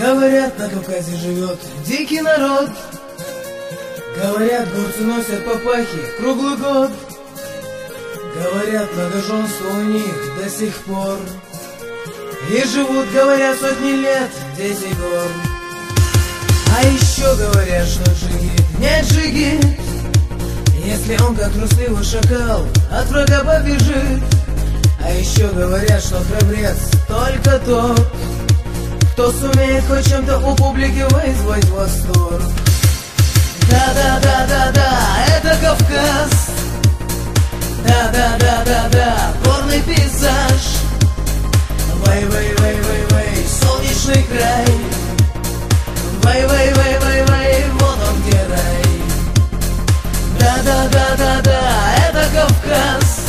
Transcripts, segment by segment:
Говорят, на Кавказе живет дикий народ. Говорят, горцы носят папахи круглый год. Говорят, многоженство у них до сих пор. И живут, говорят, сотни лет дети гор. А еще говорят, что джигит не джигит Если он, как трусливый шакал, от врага побежит. А еще говорят, что храбрец только тот кто сумеет хоть чем-то у публики вызвать восторг? Да-да-да-да-да, это Кавказ. Да-да-да-да-да, горный пейзаж. Вай-вай-вай-вай-вай, солнечный край. Вай-вай-вай-вай-вай, вот он где рай Да-да-да-да-да, это Кавказ.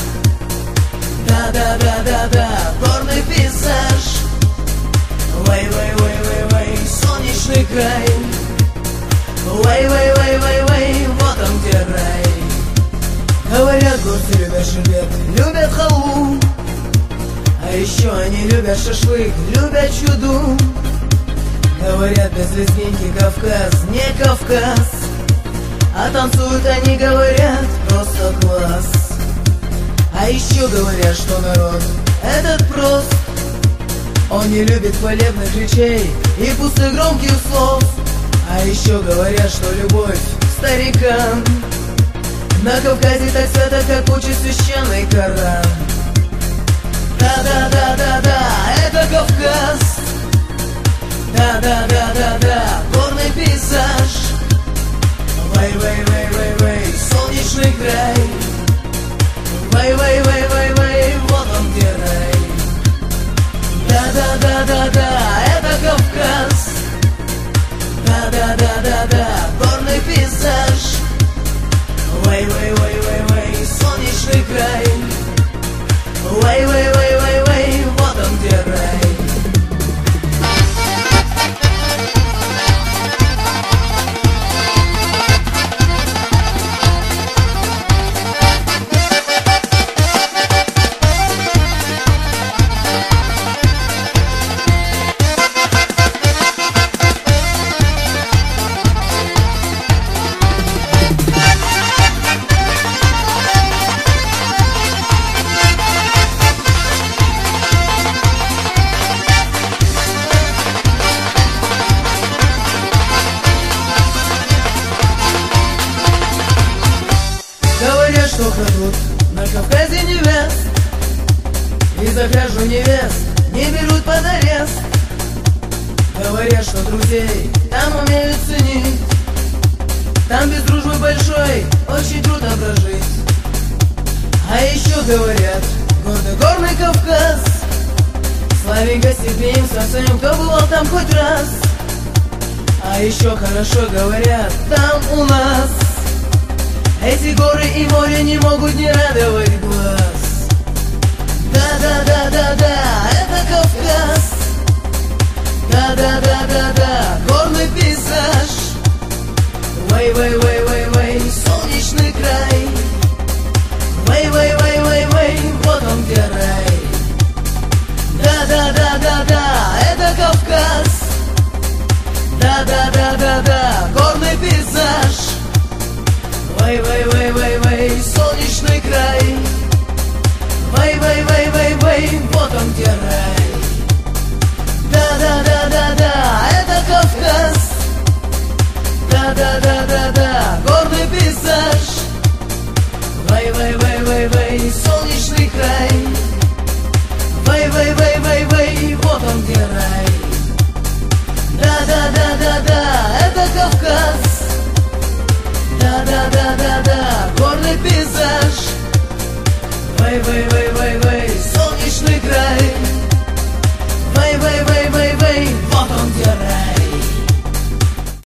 Да-да-да-да-да, горный пейзаж солнечный край. Вай, вай, вай, вай, вай, вот он где рай Говорят, горцы любят шербет, любят халву. А еще они любят шашлык, любят чуду. Говорят, без лезгинки Кавказ, не Кавказ. А танцуют они, говорят, просто класс. А еще говорят, что народ этот прост. Он не любит хвалебных речей и пустых громких слов. А еще говорят, что любовь старикам. На Кавказе так свято, как учит священный Коран. Да-да-да-да-да, это Кавказ. Да-да-да-да-да, горный пейзаж. Вай-вай-вай-вай-вай, солнечный край. Вай-вай-вай-вай-вай, вот он где рай. Да-да-да-да-да, солнечный край Вай-вай-вай-вай-вай, на Кавказе невест. И за кражу невест не берут под арест. Говорят, что друзей там умеют ценить. Там без дружбы большой очень трудно прожить. А еще говорят, гордый горный Кавказ. Славен гостеприимством своим, кто бывал там хоть раз. А еще хорошо говорят там у нас эти горы и море не могут не радовать глаз. Да-да-да-да-да, это Кавказ. Да-да-да-да-да, горный пейзаж. Вай-вай-вай-вай-вай, солнечный край. Вай-вай-вай-вай-вай, вот он где рай. Да-да-да-да-да, это Кавказ. Да-да-да-да-да, вот он где рай Да-да-да-да-да, это Кавказ. Да-да-да-да-да, горный пейзаж. Вай-вай-вай-вай-вай, солнечный край. Вай-вай-вай-вай-вай, вот он где Да-да-да-да-да, это Кавказ. Да-да-да-да-да, горный пейзаж. Вай-вай-вай-вай-вай, солнечный край Вай-вай-вай-вай-вай, вот он где рай